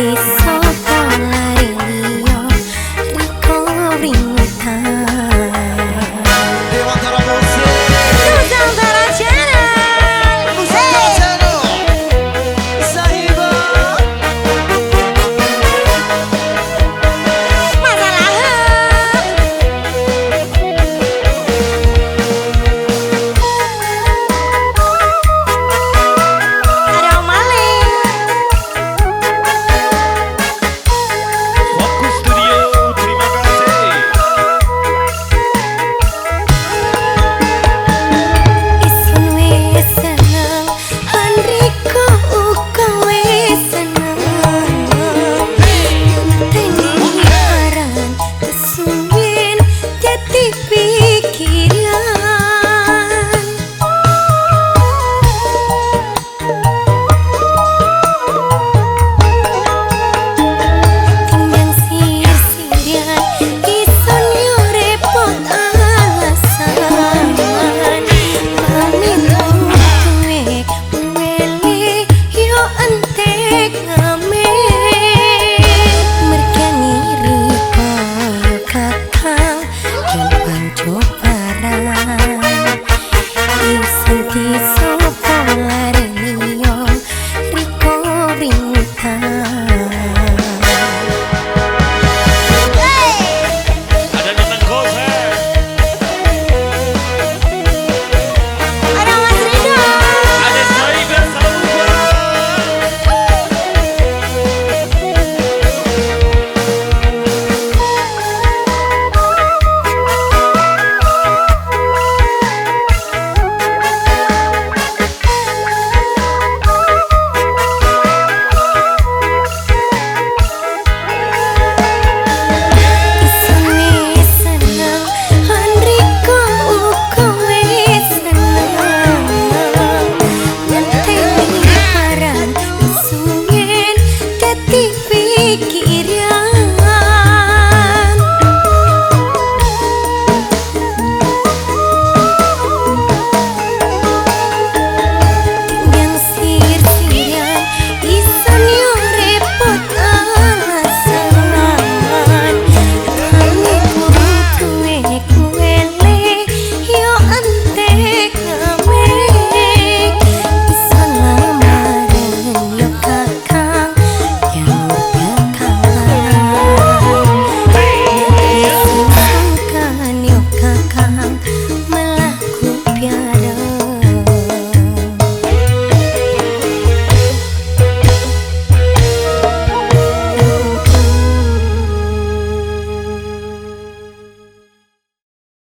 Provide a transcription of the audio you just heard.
kiss. so